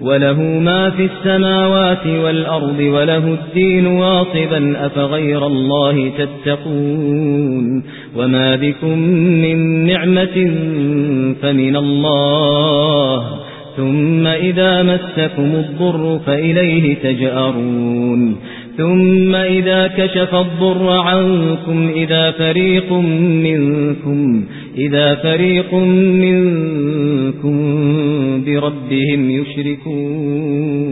وله ما في السماوات والأرض وله الدين واصبا أفغير الله تتقون؟ وما بكم من نعمة فمن الله ثم إذا مسكم الضر فإليه تجأرون؟ ثم إذا كشف الضر عنكم إذا فريق منكم إذا فريق منكم بربهم يشركون